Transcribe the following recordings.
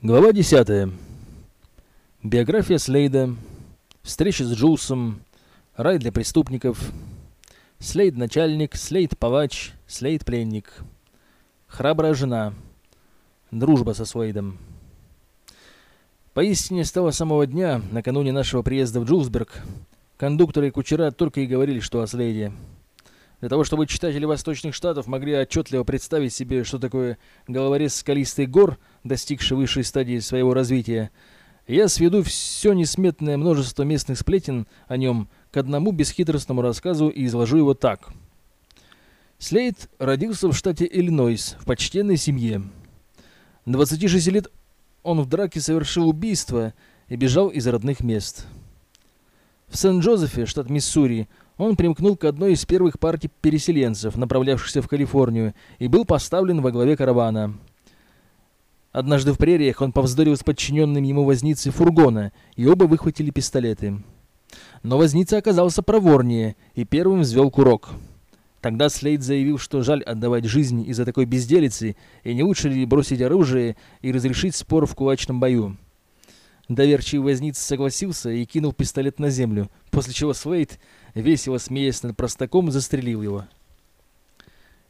Глава 10. Биография Слейда. Встреча с Джулсом. Рай для преступников. Слейд начальник, Слейд палач, Слейд пленник. Храбрая жена. Дружба со Слейдом. Поистине с того самого дня, накануне нашего приезда в Джулсберг, кондукторы и кучера только и говорили, что о Слейде. Для того, чтобы читатели Восточных Штатов могли отчетливо представить себе, что такое головорез скалистых гор, достигший высшей стадии своего развития, я сведу все несметное множество местных сплетен о нем к одному бесхитростному рассказу и изложу его так. Слейд родился в штате Иллинойс в почтенной семье. 26 лет он в драке совершил убийство и бежал из родных мест. В Сент-Джозефе, штат Миссури, он примкнул к одной из первых партий переселенцев, направлявшихся в Калифорнию, и был поставлен во главе каравана. Однажды в прериях он повздорил с подчиненным ему возницей фургона, и оба выхватили пистолеты. Но возница оказался проворнее и первым взвел курок. Тогда Слейд заявил, что жаль отдавать жизнь из-за такой безделицы, и не лучше ли бросить оружие и разрешить спор в кулачном бою. Доверчивый возница согласился и кинул пистолет на землю, после чего Слейд весело смеясь над простаком, застрелил его.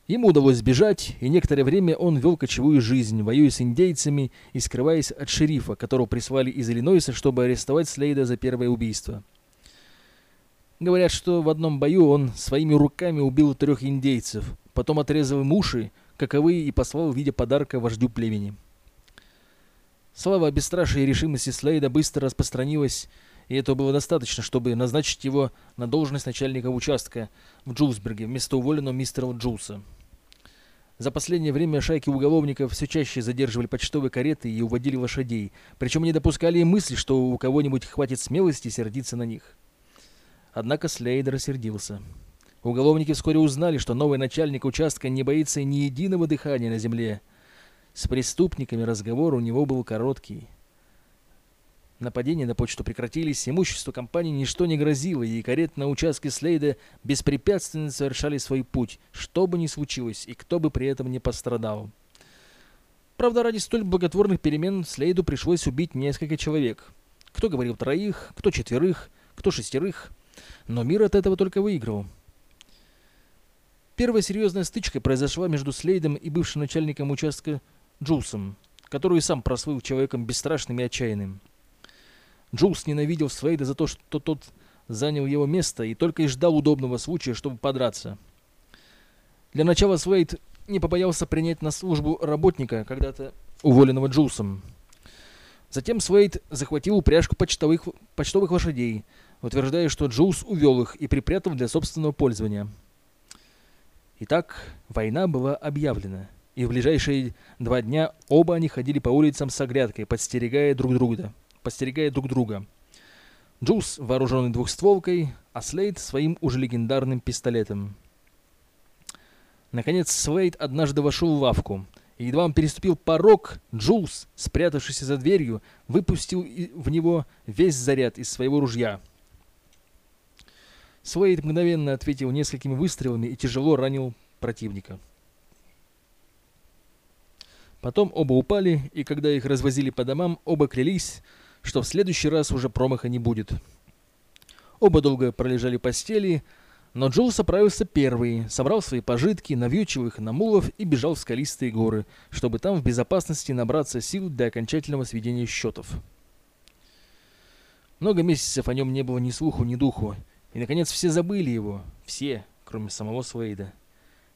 Ему удалось сбежать, и некоторое время он вел кочевую жизнь, воюя с индейцами и скрываясь от шерифа, которого прислали из Иллинойса, чтобы арестовать Слейда за первое убийство. Говорят, что в одном бою он своими руками убил трех индейцев, потом отрезал им уши, каковые и послал в виде подарка вождю племени. Слава о бесстрашии и решимости Слейда быстро распространилась и этого было достаточно, чтобы назначить его на должность начальника участка в Джулсберге вместо уволенного мистера Джулса. За последнее время шайки уголовников все чаще задерживали почтовые кареты и уводили лошадей, причем не допускали и мысли, что у кого-нибудь хватит смелости сердиться на них. Однако Слейдер сердился. Уголовники вскоре узнали, что новый начальник участка не боится ни единого дыхания на земле. С преступниками разговор у него был короткий. Нападения на почту прекратились, имуществу компании ничто не грозило, и кареты на участке Слейда беспрепятственно совершали свой путь, что бы ни случилось, и кто бы при этом не пострадал. Правда, ради столь благотворных перемен Слейду пришлось убить несколько человек. Кто говорил троих, кто четверых, кто шестерых, но мир от этого только выиграл. Первая серьезная стычка произошла между Слейдом и бывшим начальником участка Джулсом, который сам прослыл человеком бесстрашным и отчаянным. Джулс ненавидел Свейда за то, что тот занял его место и только и ждал удобного случая, чтобы подраться. Для начала Свейд не побоялся принять на службу работника, когда-то уволенного Джулсом. Затем Свейд захватил упряжку почтовых, почтовых лошадей, утверждая, что Джулс увел их и припрятал для собственного пользования. Итак, война была объявлена, и в ближайшие два дня оба они ходили по улицам с оглядкой, подстерегая друг друга постерегая друг друга. Джулс вооруженный двухстволкой, а Слейд своим уже легендарным пистолетом. Наконец Слейд однажды вошел в лавку, и едва он переступил порог, Джулс, спрятавшийся за дверью, выпустил в него весь заряд из своего ружья. Слейд мгновенно ответил несколькими выстрелами и тяжело ранил противника. Потом оба упали, и когда их развозили по домам, оба клялись, что в следующий раз уже промаха не будет. Оба долго пролежали в постели, но Джоус оправился первый, собрал свои пожитки, навьючил их на мулов и бежал в скалистые горы, чтобы там в безопасности набраться сил для окончательного сведения счетов. Много месяцев о нем не было ни слуху, ни духу, и, наконец, все забыли его, все, кроме самого Свейда.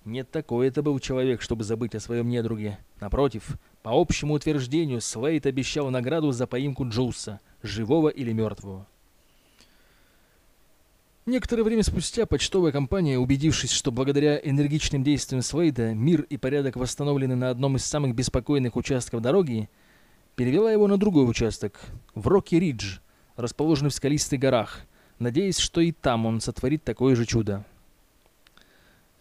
Нет, такой это был человек, чтобы забыть о своем недруге. Напротив, по общему утверждению, Слейд обещал награду за поимку Джулса, живого или мертвого. Некоторое время спустя почтовая компания, убедившись, что благодаря энергичным действиям Слейда мир и порядок восстановлены на одном из самых беспокойных участков дороги, перевела его на другой участок, в Рокки-Ридж, расположенный в скалистых горах, надеясь, что и там он сотворит такое же чудо.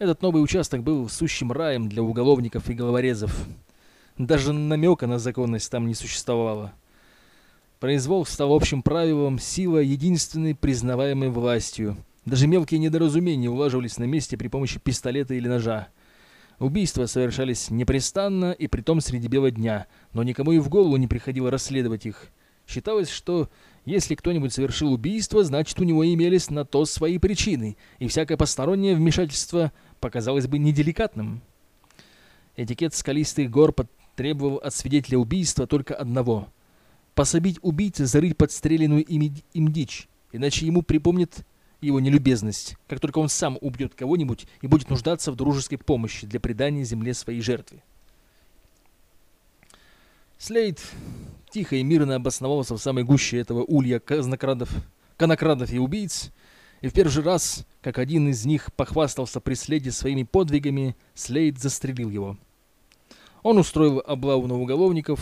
Этот новый участок был сущим раем для уголовников и головорезов. Даже намека на законность там не существовало. Произвол стал общим правилом, сила единственной признаваемой властью. Даже мелкие недоразумения улаживались на месте при помощи пистолета или ножа. Убийства совершались непрестанно и притом среди бела дня, но никому и в голову не приходило расследовать их. Считалось, что если кто-нибудь совершил убийство, значит у него имелись на то свои причины, и всякое постороннее вмешательство показалось бы неделикатным. Этикет скалистых гор требовал от свидетеля убийства только одного – пособить убийце зарыть подстреленную им, им дичь, иначе ему припомнит его нелюбезность, как только он сам убьет кого-нибудь и будет нуждаться в дружеской помощи для предания земле своей жертвы. Слейд тихо и мирно обосновался в самой гуще этого улья казнокрадов, конокрадов и убийц, и в первый раз, как один из них похвастался при следе своими подвигами, Слейд застрелил его. Он устроил облаву на уголовников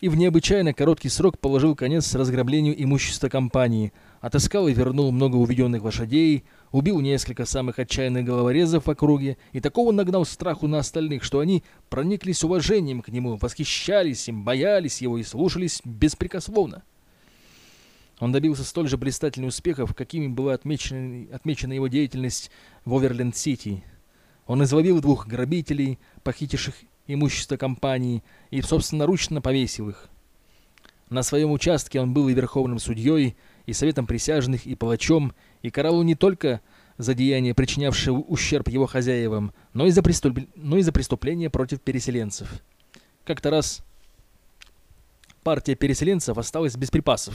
и в необычайно короткий срок положил конец разграблению имущества компании – отыскал и вернул много уведенных лошадей, убил несколько самых отчаянных головорезов в округе и такого нагнал страху на остальных, что они прониклись уважением к нему, восхищались им, боялись его и слушались беспрекословно. Он добился столь же блистательных успехов, какими была отмечена, отмечена его деятельность в Оверленд-Сити. Он изловил двух грабителей, похитивших имущество компании, и собственноручно повесил их. На своем участке он был и верховным судьей, и советом присяжных, и палачом, и карал не только за деяния, причинявшие ущерб его хозяевам, но и за, преступ... но и за преступления против переселенцев. Как-то раз партия переселенцев осталась без припасов.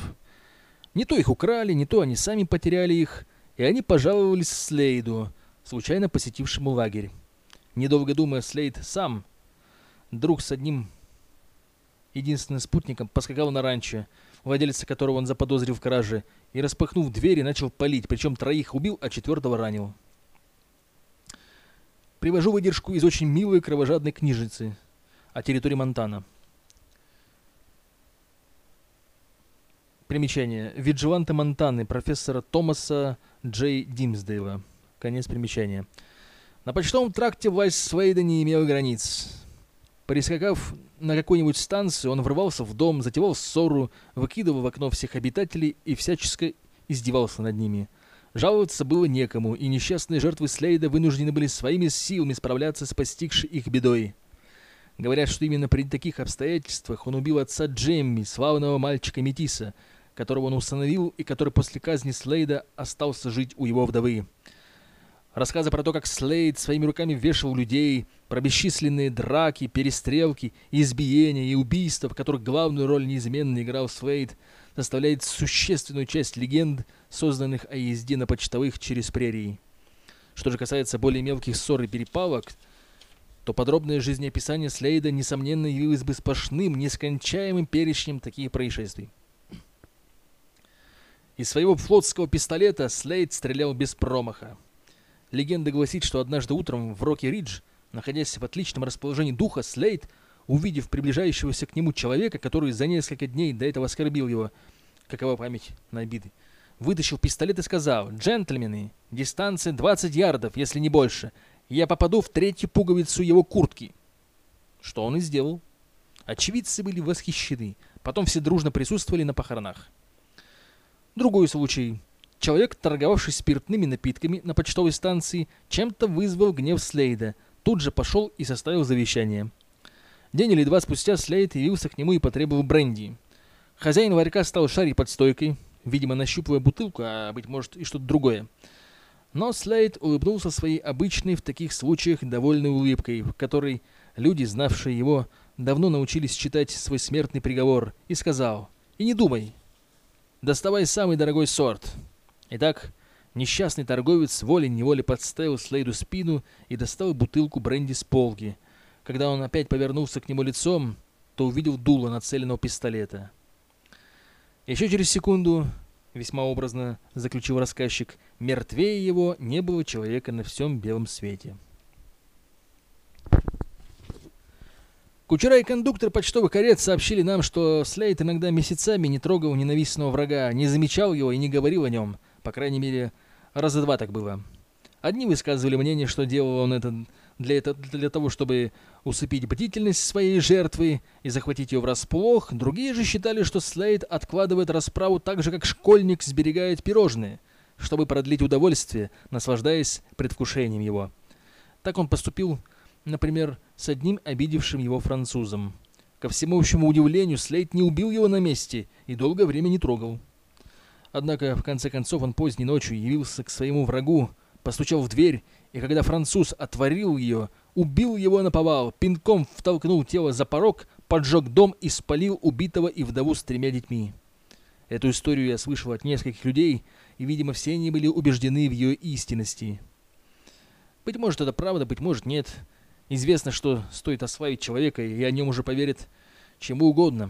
Не то их украли, не то они сами потеряли их, и они пожаловались Слейду, случайно посетившему лагерь. Недолго думая, Слейд сам, друг с одним единственным спутником, поскакал на ранчо, владельца которого он заподозрил в краже, и, распахнув двери, начал палить, причем троих убил, а четвертого ранил. Привожу выдержку из очень милой кровожадной книжицы о территории Монтана. Примечание. Виджиланты Монтаны профессора Томаса Джей Димсдейла. Конец примечания. На почтовом тракте власть Свейда не имела границ. Прискакав на какую-нибудь станцию, он врывался в дом, затевал ссору, выкидывал в окно всех обитателей и всячески издевался над ними. Жаловаться было некому, и несчастные жертвы Слейда вынуждены были своими силами справляться с постигшей их бедой. Говорят, что именно при таких обстоятельствах он убил отца Джемми, славного мальчика Метиса, которого он установил и который после казни Слейда остался жить у его вдовы. Рассказы про то, как Слейд своими руками вешал людей, про бесчисленные драки, перестрелки, избиения и убийства, в которых главную роль неизменно играл Слейд, составляет существенную часть легенд, созданных о езде на почтовых через прерии. Что же касается более мелких ссор и перепалок, то подробное жизнеописание Слейда, несомненно, явилось бы сплошным, нескончаемым перечнем таких происшествий. Из своего флотского пистолета Слейд стрелял без промаха. Легенда гласит, что однажды утром в Роки-Ридж, находясь в отличном расположении духа, Слейд, увидев приближающегося к нему человека, который за несколько дней до этого оскорбил его, какова память на обиды, вытащил пистолет и сказал, «Джентльмены, дистанция 20 ярдов, если не больше. Я попаду в третью пуговицу его куртки». Что он и сделал. Очевидцы были восхищены. Потом все дружно присутствовали на похоронах. Другой случай – Человек, торговавший спиртными напитками на почтовой станции, чем-то вызвал гнев Слейда. Тут же пошел и составил завещание. День или два спустя Слейд явился к нему и потребовал бренди. Хозяин ларька стал шарить под стойкой, видимо, нащупывая бутылку, а, быть может, и что-то другое. Но Слейд улыбнулся своей обычной в таких случаях довольной улыбкой, в которой люди, знавшие его, давно научились читать свой смертный приговор, и сказал «И не думай, доставай самый дорогой сорт». Итак, несчастный торговец волей-неволей подставил Слейду спину и достал бутылку бренди с полки. Когда он опять повернулся к нему лицом, то увидел дуло нацеленного пистолета. Еще через секунду, весьма образно заключил рассказчик, мертвее его не было человека на всем белом свете. Кучера и кондуктор почтовых карет сообщили нам, что Слейд иногда месяцами не трогал ненавистного врага, не замечал его и не говорил о нем – по крайней мере, раза два так было. Одни высказывали мнение, что делал он это для, это для того, чтобы усыпить бдительность своей жертвы и захватить ее врасплох. Другие же считали, что Слейд откладывает расправу так же, как школьник сберегает пирожные, чтобы продлить удовольствие, наслаждаясь предвкушением его. Так он поступил например, с одним обидевшим его французом. Ко всему общему удивлению, Слейд не убил его на месте и долгое время не трогал. Однако, в конце концов, он поздней ночью явился к своему врагу, постучал в дверь, и когда француз отворил ее, убил его на повал, пинком втолкнул тело за порог, поджег дом и спалил убитого и вдову с тремя детьми. Эту историю я слышал от нескольких людей, и, видимо, все они были убеждены в ее истинности. Быть может, это правда, быть может, нет. Известно, что стоит ославить человека, и о нем уже поверят чему угодно.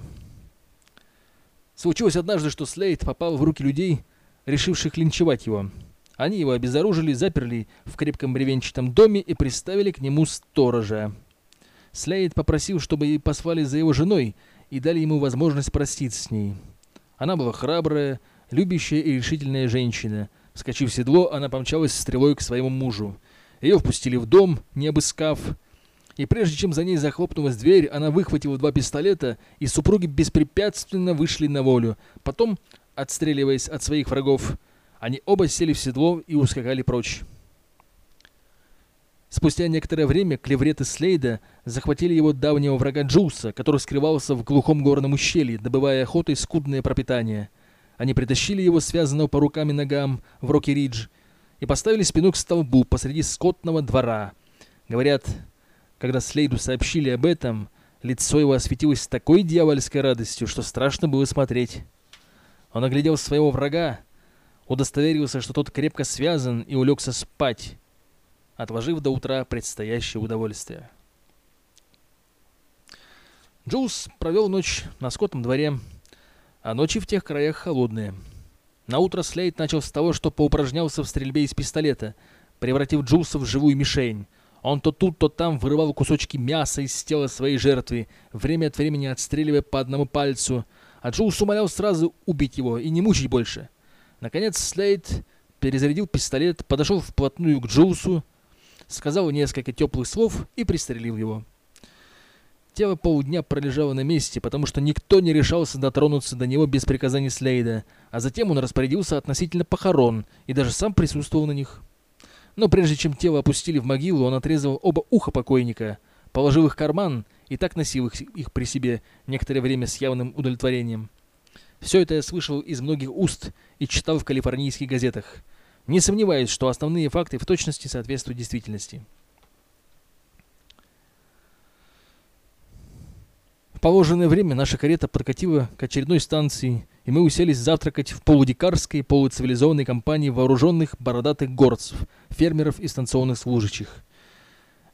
Случилось однажды, что Слейд попал в руки людей, решивших линчевать его. Они его обезоружили, заперли в крепком бревенчатом доме и приставили к нему сторожа. Слейд попросил, чтобы послали за его женой и дали ему возможность проститься с ней. Она была храбрая, любящая и решительная женщина. Вскочив в седло, она помчалась стрелой к своему мужу. Ее впустили в дом, не обыскав, и прежде чем за ней захлопнулась дверь, она выхватила два пистолета, и супруги беспрепятственно вышли на волю. Потом, отстреливаясь от своих врагов, они оба сели в седло и ускакали прочь. Спустя некоторое время клевреты Слейда захватили его давнего врага Джуса, который скрывался в глухом горном ущелье, добывая охотой скудное пропитание. Они притащили его, связанного по рукам и ногам, в Рокки-Ридж, и поставили спину к столбу посреди скотного двора. Говорят, когда Слейду сообщили об этом, лицо его осветилось такой дьявольской радостью, что страшно было смотреть. Он оглядел своего врага, удостоверился, что тот крепко связан, и улегся спать, отложив до утра предстоящее удовольствие. Джулс провел ночь на скотном дворе, а ночи в тех краях холодные. На утро Слейд начал с того, что поупражнялся в стрельбе из пистолета, превратив Джулса в живую мишень — он то тут, то там вырывал кусочки мяса из тела своей жертвы, время от времени отстреливая по одному пальцу. А Джоус умолял сразу убить его и не мучить больше. Наконец Слейд перезарядил пистолет, подошел вплотную к Джоусу, сказал несколько теплых слов и пристрелил его. Тело полдня пролежало на месте, потому что никто не решался дотронуться до него без приказаний Слейда, а затем он распорядился относительно похорон и даже сам присутствовал на них. Но прежде чем тело опустили в могилу, он отрезал оба уха покойника, положил их в карман и так носил их, их при себе некоторое время с явным удовлетворением. Все это я слышал из многих уст и читал в калифорнийских газетах. Не сомневаюсь, что основные факты в точности соответствуют действительности. Положенное время наша карета подкатила к очередной станции, и мы уселись завтракать в полудикарской, полуцивилизованной компании вооруженных бородатых горцев, фермеров и станционных служащих.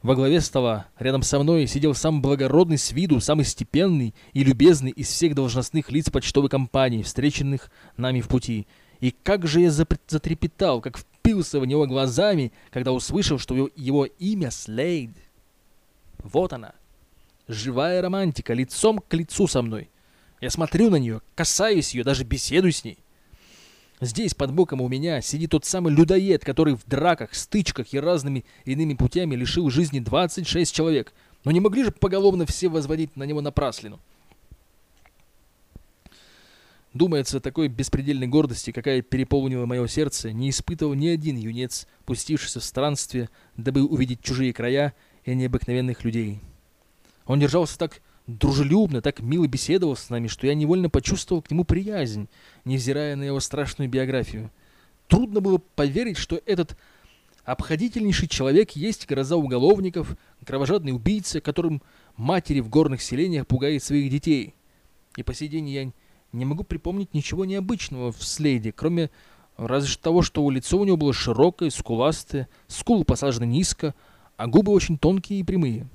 Во главе стола, рядом со мной, сидел самый благородный с виду, самый степенный и любезный из всех должностных лиц почтовой компании, встреченных нами в пути. И как же я затрепетал, как впился в него глазами, когда услышал, что его имя Слейд. Вот она, живая романтика, лицом к лицу со мной. Я смотрю на нее, касаюсь ее, даже беседую с ней. Здесь под боком у меня сидит тот самый людоед, который в драках, стычках и разными иными путями лишил жизни 26 человек. Но не могли же поголовно все возводить на него напраслину. Думается, такой беспредельной гордости, какая переполнила мое сердце, не испытывал ни один юнец, пустившийся в странстве, дабы увидеть чужие края и необыкновенных людей. Он держался так дружелюбно, так мило беседовал с нами, что я невольно почувствовал к нему приязнь, невзирая на его страшную биографию. Трудно было поверить, что этот обходительнейший человек есть гроза уголовников, кровожадный убийца, которым матери в горных селениях пугает своих детей. И по сей день я не могу припомнить ничего необычного в следе, кроме разве того, что лицо у него было широкое, скуластое, скулы посажены низко, а губы очень тонкие и прямые.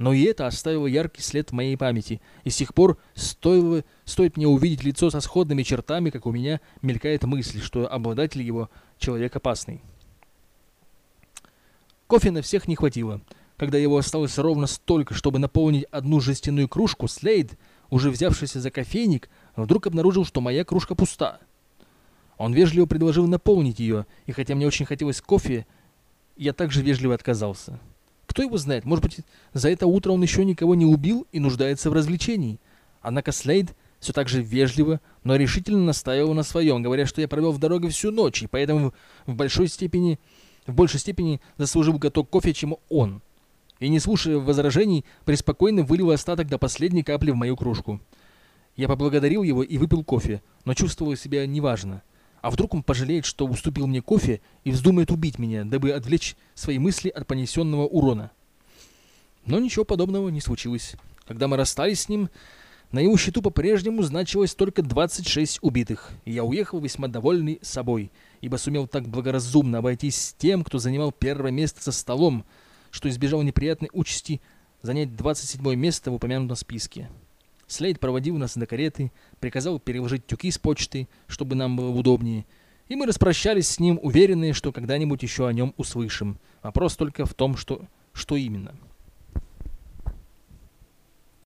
Но и это оставило яркий след в моей памяти, и с тех пор стоило, стоит мне увидеть лицо со сходными чертами, как у меня мелькает мысль, что обладатель его человек опасный. Кофе на всех не хватило. Когда его осталось ровно столько, чтобы наполнить одну жестяную кружку, Слейд, уже взявшийся за кофейник, вдруг обнаружил, что моя кружка пуста. Он вежливо предложил наполнить ее, и хотя мне очень хотелось кофе, я также вежливо отказался. Кто его знает, может быть, за это утро он еще никого не убил и нуждается в развлечении. Однако Слейд все так же вежливо, но решительно настаивал на своем, говоря, что я провел в дороге всю ночь, и поэтому в большой степени, в большей степени заслужил глоток кофе, чем он. и, не слушая возражений, преспокойно вылил остаток до последней капли в мою кружку. Я поблагодарил его и выпил кофе, но чувствовал себя неважно. А вдруг он пожалеет, что уступил мне кофе и вздумает убить меня, дабы отвлечь свои мысли от понесенного урона? Но ничего подобного не случилось. Когда мы расстались с ним, на его счету по-прежнему значилось только 26 убитых, и я уехал весьма довольный собой, ибо сумел так благоразумно обойтись с тем, кто занимал первое место за столом, что избежал неприятной участи занять 27 место в упомянутом списке. Слейд проводил нас до кареты, приказал переложить тюки с почты, чтобы нам было удобнее, и мы распрощались с ним, уверенные, что когда-нибудь еще о нем услышим. Вопрос только в том, что, что именно.